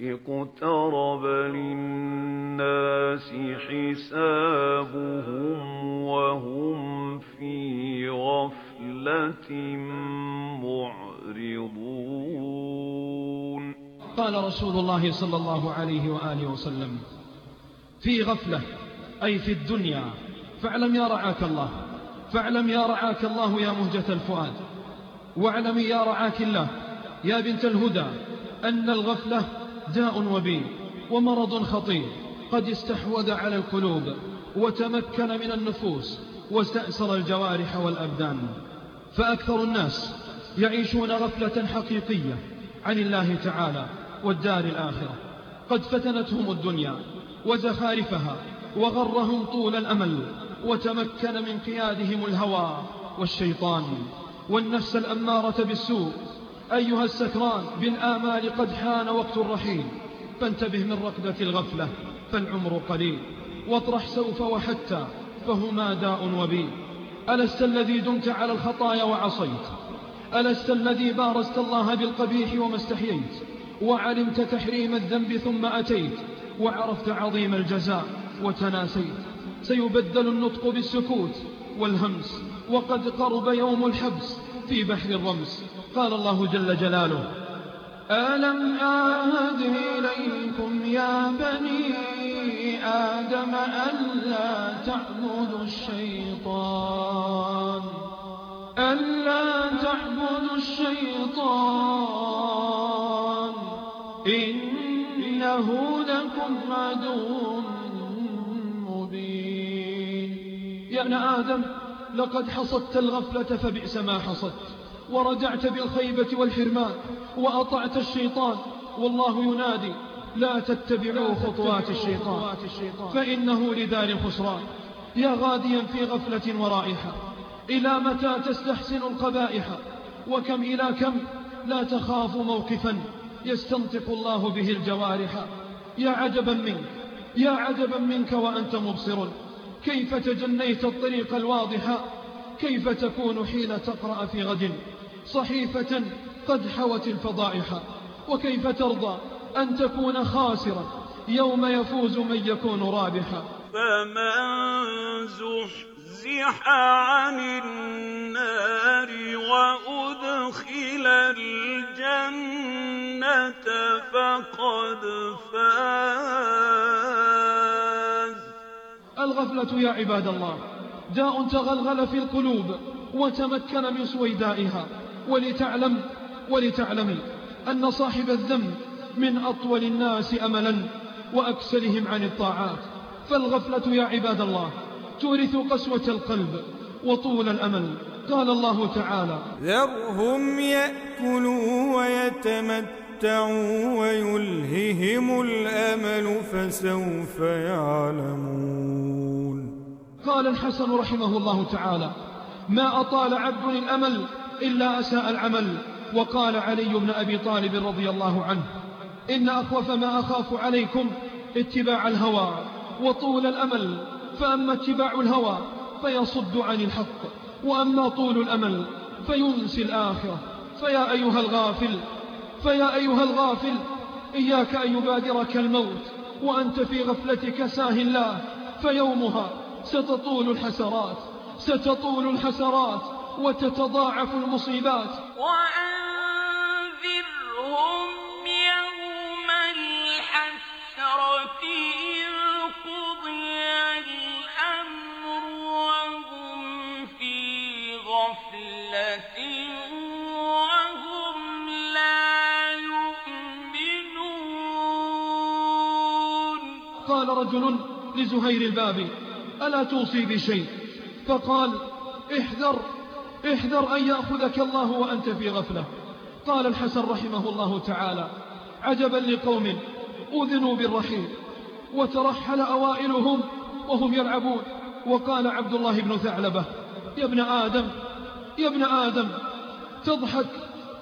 اقترب للناس حسابهم وهم في غفلة معرضون. قال رسول الله صلى الله عليه وآله وسلم في غفلة أي في الدنيا فاعلم يا رعاك الله فاعلم يا رعاك الله يا مهجة الفؤاد واعلمي يا رعاك الله يا بنت الهدى أن الغفلة داء وبيل ومرض خطير قد استحوذ على القلوب وتمكن من النفوس واستأسر الجوارح والأبدان. فأكثر الناس يعيشون غفلة حقيقية عن الله تعالى والدار الآخرة. قد فتنتهم الدنيا وزخارفها وغرهم طول الأمل وتمكن من قيادهم الهوى والشيطان والنفس الأمارة بالسوء أيها السكران بالآمال قد حان وقت الرحيل. فانتبه من ركضة الغفلة فالعمر قليل. واطرح سوف وحتى فهما داء وبيل. ألست الذي دمت على الخطايا وعصيت؟ ألست الذي بارزت الله بالقبيح وما استحييت؟ وعلمت تحريم الذنب ثم أتيت؟ وعرفت عظيم الجزاء وتناسيت. سيبدل النطق بالسكوت والهمس. وقد قرب يوم الحبس في بحر الرمس. قال الله جل جلاله ألم أعهد إليكم يا بني آدم ألا تعبدوا الشيطان ألا تعبدوا الشيطان إنه لكم عدو مبين. يا ابن آدم لقد حصدت الغفلة فبئس ما حصدت ورجعت بالخيبة والحرمان وأطعت الشيطان والله ينادي لا تتبعوا خطوات الشيطان فإنه لدار الخسران يا غاديا في غفلة ورائحة إلى متى تستحسن القبائح؟ وكم إلى كم؟ لا تخاف موقفا يستنطق الله به الجوارح. يا عجبا منك يا عجبا منك وأنت مبصر. كيف تجنيت الطريق الواضح؟ كيف تكون حين تقرأ في غد؟ صحيفة قد حوت الفضائح. وكيف ترضى أن تكون خاسرا يوم يفوز من يكون رابحا فمن زحزح عن النار وأدخل الجنة فقد فاز. الغفلة يا عباد الله. داء تغلغل في القلوب وتمكن من سويدائها. ولتعلم ولتعلمي أن صاحب الذنب من أطول الناس أملا وأكسلهم عن الطاعات. فالغفلة يا عباد الله تورث قسوة القلب وطول الأمل. قال الله تعالى ذرهم يأكلوا ويتمتعوا ويلههم الأمل فسوف يعلمون. قال الحسن رحمه الله تعالى ما أطال عبد الأمل إلا أساء العمل وقال علي بن أبي طالب رضي الله عنه إن أخوف ما أخاف عليكم اتباع الهوى وطول الأمل فأما اتباع الهوى فيصد عن الحق وأما طول الأمل فينسي الآخرة. فيا أيها الغافل فيا أيها الغافل إياك أن يبادرك الموت وأنت في غفلتك ساه الله فيومها ستطول الحسرات ستطول الحسرات وتتضاعف المصيبات. وأنذرهم يوم الحسرة إذ قضي الأمر وهم في غفلة وهم لا يؤمنون. قال رجل لزهير البابي ألا توصي بشيء فقال احذر احذر أن يأخذك الله وأنت في غفلة. قال الحسن رحمه الله تعالى عجبا لقوم أذنوا بالرحيل وترحل أوائلهم وهم يلعبون. وقال عبد الله بن ثعلبة يا ابن آدم يا ابن آدم تضحك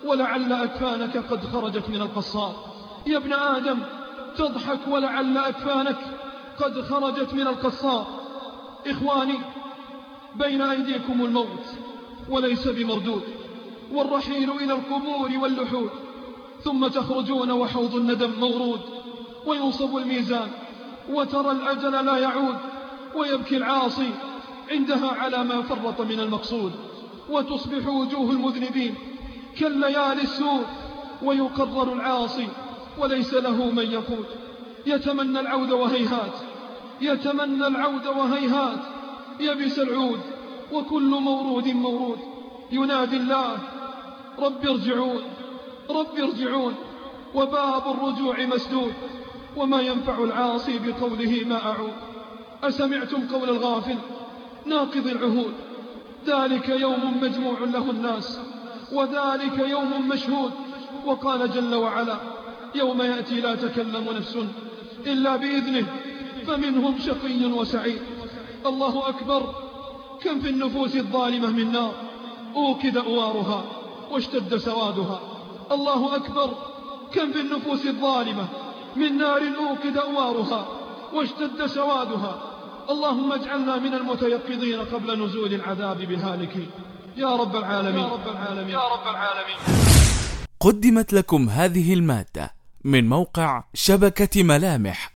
ولعل أكفانك قد خرجت من القصار. يا ابن آدم تضحك ولعل أكفانك قد خرجت من القصار. إخواني بين أيديكم الموت وليس بمردود والرحيل إلى القبور واللحود ثم تخرجون وحوض الندم مورود وينصب الميزان وترى الأجل لا يعود ويبكي العاصي عندها على ما فرط من المقصود وتصبح وجوه المذنبين كالليالي السود ويقرر العاصي وليس له من يقود يتمنى العود وهيهات يتمنى العود وهيهات يبس العود وكل مورود مورود. ينادي الله رب ارجعون رب ارجعون. وباب الرجوع مسدود وما ينفع العاصي بقوله ما أعود. أسمعتم قول الغافل؟ ناقض العهود. ذلك يوم مجموع له الناس وذلك يوم مشهود. وقال جل وعلا يوم يأتي لا تكلم نفس إلا بإذنه. فمنهم شقي وسعيد. الله أكبر. كم في النفوس الظالمة من نار. أوكد أوارها واشتد سوادها. الله أكبر. كم في النفوس الظالمة. من نار أوكد أوارها واشتد سوادها. اللهم اجعلنا من المتيقظين قبل نزول العذاب بالهالكين يا رب العالمين. يا رب العالمين. يا رب العالمين. قدمت لكم هذه المادة من موقع شبكة ملامح.